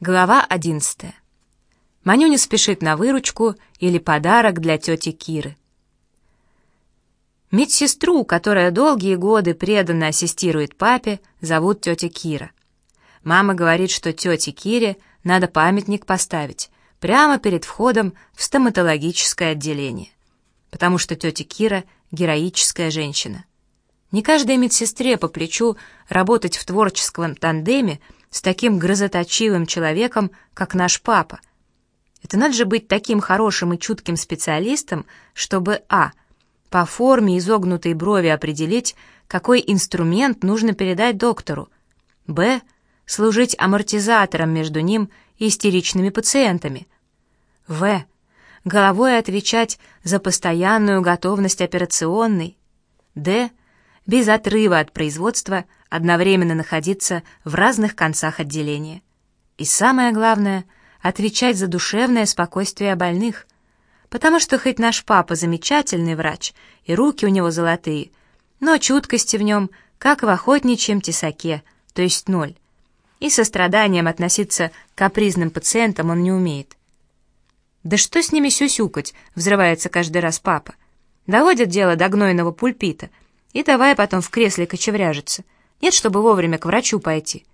Глава одиннадцатая. Манюня спешит на выручку или подарок для тети Киры. Медсестру, которая долгие годы преданно ассистирует папе, зовут тетя Кира. Мама говорит, что тете Кире надо памятник поставить прямо перед входом в стоматологическое отделение, потому что тетя Кира — героическая женщина. Не каждой медсестре по плечу работать в творческом тандеме — с таким грозоточивым человеком, как наш папа. Это надо же быть таким хорошим и чутким специалистом, чтобы а. по форме изогнутой брови определить, какой инструмент нужно передать доктору, б. служить амортизатором между ним и истеричными пациентами, в. головой отвечать за постоянную готовность операционной, д. Без отрыва от производства – одновременно находиться в разных концах отделения. И самое главное — отвечать за душевное спокойствие больных, потому что хоть наш папа замечательный врач, и руки у него золотые, но чуткости в нем, как в охотничьем тесаке, то есть ноль. И состраданием относиться к капризным пациентам он не умеет. «Да что с ними сюсюкать?» — взрывается каждый раз папа. Доводит дело до гнойного пульпита, и давай потом в кресле кочевряжиться — нет, чтобы вовремя к врачу пойти.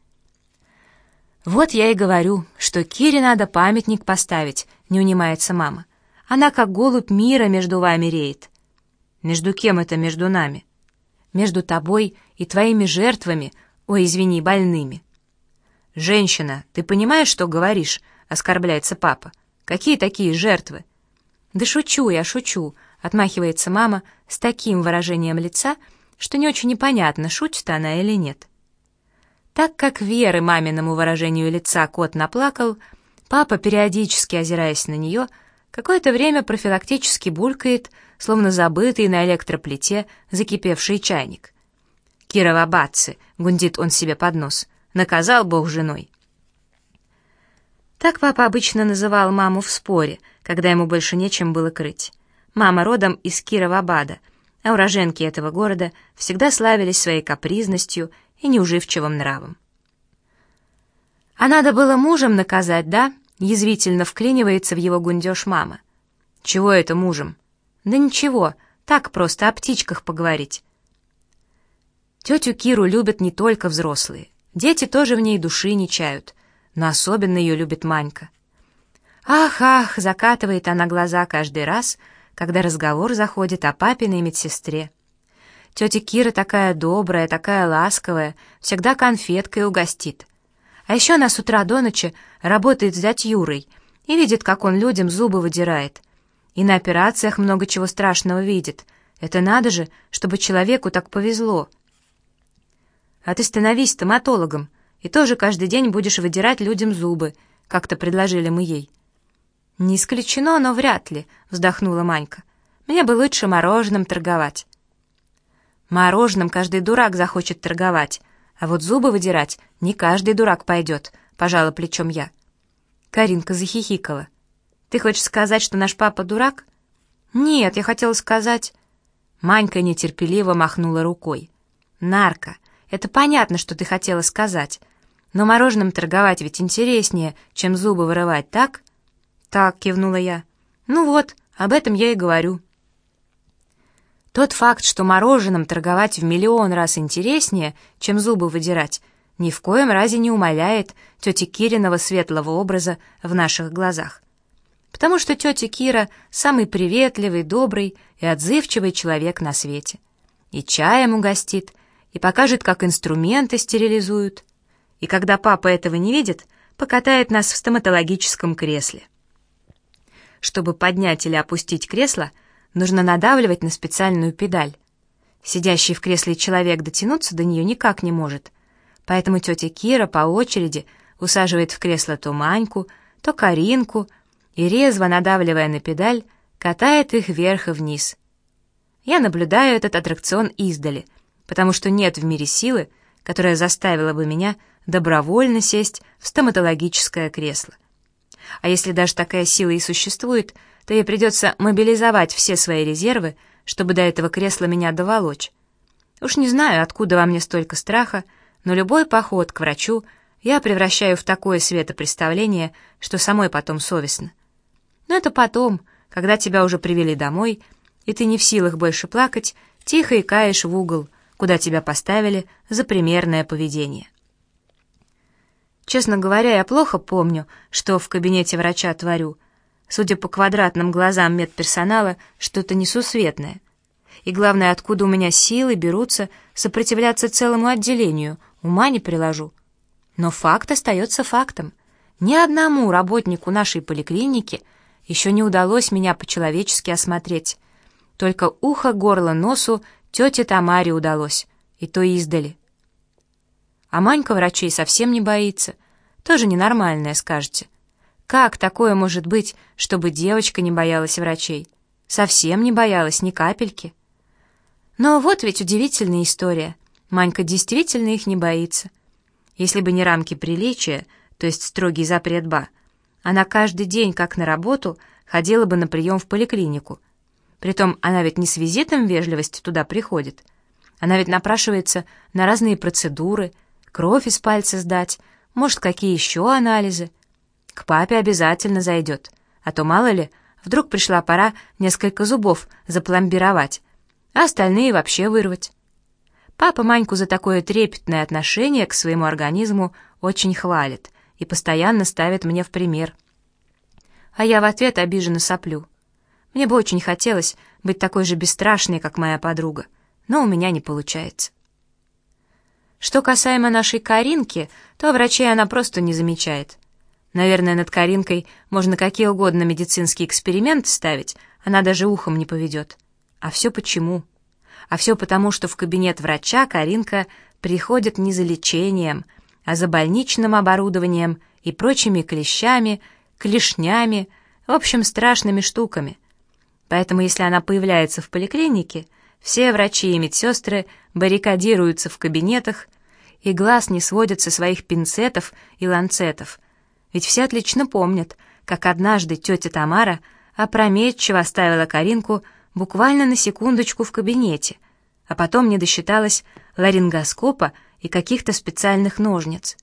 Вот я и говорю, что Кире надо памятник поставить, не унимается мама. Она как голубь мира между вами реет. Между кем это между нами? Между тобой и твоими жертвами, ой, извини, больными. Женщина, ты понимаешь, что говоришь? Оскорбляется папа. Какие такие жертвы? Да шучу я, шучу, отмахивается мама с таким выражением лица, что не очень непонятно, шутит она или нет. Так как Веры маминому выражению лица кот наплакал, папа, периодически озираясь на нее, какое-то время профилактически булькает, словно забытый на электроплите закипевший чайник. «Кирова бацы!» — гундит он себе под нос. «Наказал Бог женой!» Так папа обычно называл маму в споре, когда ему больше нечем было крыть. Мама родом из Кирова-Бада — а уроженки этого города всегда славились своей капризностью и неуживчивым нравом. «А надо было мужем наказать, да?» — язвительно вклинивается в его гундеж мама. «Чего это мужем?» «Да ничего, так просто о птичках поговорить». Тетю Киру любят не только взрослые. Дети тоже в ней души не чают, но особенно ее любит Манька. «Ах, ах!» — закатывает она глаза каждый раз — когда разговор заходит о папиной медсестре. Тетя Кира такая добрая, такая ласковая, всегда конфеткой угостит. А еще она с утра до ночи работает с дядь Юрой и видит, как он людям зубы выдирает. И на операциях много чего страшного видит. Это надо же, чтобы человеку так повезло. А ты становись стоматологом, и тоже каждый день будешь выдирать людям зубы, как-то предложили мы ей. «Не исключено, но вряд ли», — вздохнула Манька. «Мне бы лучше мороженым торговать». «Мороженым каждый дурак захочет торговать, а вот зубы выдирать не каждый дурак пойдет», — пожала плечом я. Каринка захихикала. «Ты хочешь сказать, что наш папа дурак?» «Нет, я хотела сказать...» Манька нетерпеливо махнула рукой. «Нарко, это понятно, что ты хотела сказать. Но мороженым торговать ведь интереснее, чем зубы вырывать, так?» «Так», — кивнула я. «Ну вот, об этом я и говорю». Тот факт, что мороженым торговать в миллион раз интереснее, чем зубы выдирать, ни в коем разе не умаляет тети Кириного светлого образа в наших глазах. Потому что тетя Кира — самый приветливый, добрый и отзывчивый человек на свете. И чаем угостит, и покажет, как инструменты стерилизуют. И когда папа этого не видит, покатает нас в стоматологическом кресле. Чтобы поднять или опустить кресло, нужно надавливать на специальную педаль. Сидящий в кресле человек дотянуться до нее никак не может. Поэтому тетя Кира по очереди усаживает в кресло то Маньку, то Каринку и, резво надавливая на педаль, катает их вверх и вниз. Я наблюдаю этот аттракцион издали, потому что нет в мире силы, которая заставила бы меня добровольно сесть в стоматологическое кресло. А если даже такая сила и существует, то ей придется мобилизовать все свои резервы, чтобы до этого кресла меня доволочь. Уж не знаю, откуда во мне столько страха, но любой поход к врачу я превращаю в такое светопреставление, что самой потом совестно. Но это потом, когда тебя уже привели домой, и ты не в силах больше плакать, тихо икаешь в угол, куда тебя поставили за примерное поведение. Честно говоря, я плохо помню, что в кабинете врача творю. Судя по квадратным глазам медперсонала, что-то несусветное. И главное, откуда у меня силы берутся сопротивляться целому отделению, ума не приложу. Но факт остается фактом. Ни одному работнику нашей поликлиники еще не удалось меня по-человечески осмотреть. Только ухо, горло, носу тете Тамаре удалось, и то издали. А Манька врачей совсем не боится. Тоже ненормальная, скажете. Как такое может быть, чтобы девочка не боялась врачей? Совсем не боялась ни капельки. Но вот ведь удивительная история. Манька действительно их не боится. Если бы не рамки приличия, то есть строгий запрет БА, она каждый день, как на работу, ходила бы на прием в поликлинику. Притом она ведь не с визитом вежливости туда приходит. Она ведь напрашивается на разные процедуры, кровь из пальца сдать, может, какие еще анализы. К папе обязательно зайдет, а то, мало ли, вдруг пришла пора несколько зубов запломбировать, а остальные вообще вырвать. Папа Маньку за такое трепетное отношение к своему организму очень хвалит и постоянно ставит мне в пример. А я в ответ обиженно соплю. Мне бы очень хотелось быть такой же бесстрашной, как моя подруга, но у меня не получается. Что касаемо нашей Каринки, то врачей она просто не замечает. Наверное, над Каринкой можно какие угодно медицинские эксперименты ставить, она даже ухом не поведет. А все почему? А все потому, что в кабинет врача Каринка приходит не за лечением, а за больничным оборудованием и прочими клещами, клешнями, в общем, страшными штуками. Поэтому, если она появляется в поликлинике, все врачи и медсестры баррикадируются в кабинетах и глаз не сводят со своих пинцетов и ланцетов. Ведь все отлично помнят, как однажды тетя Тамара опрометчиво оставила Каринку буквально на секундочку в кабинете, а потом не досчиталась ларингоскопа и каких-то специальных ножниц.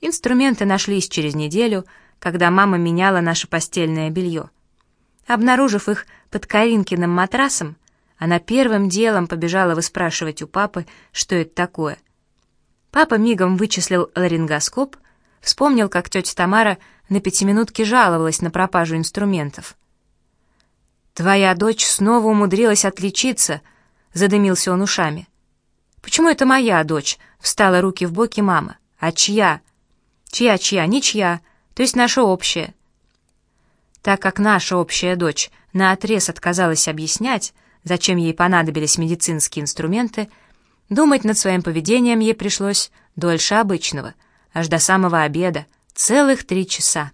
Инструменты нашлись через неделю, когда мама меняла наше постельное белье. Обнаружив их под Каринкиным матрасом, она первым делом побежала выспрашивать у папы, что это такое. Папа мигом вычислил ларингоскоп, вспомнил, как тетя Тамара на пятиминутке жаловалась на пропажу инструментов. «Твоя дочь снова умудрилась отличиться», — задымился он ушами. «Почему это моя дочь?» — встала руки в боки мама. «А чья?» «Чья-чья? Ничья. То есть наша общая». Так как наша общая дочь наотрез отказалась объяснять, зачем ей понадобились медицинские инструменты, думать над своим поведением ей пришлось дольше обычного, аж до самого обеда, целых три часа.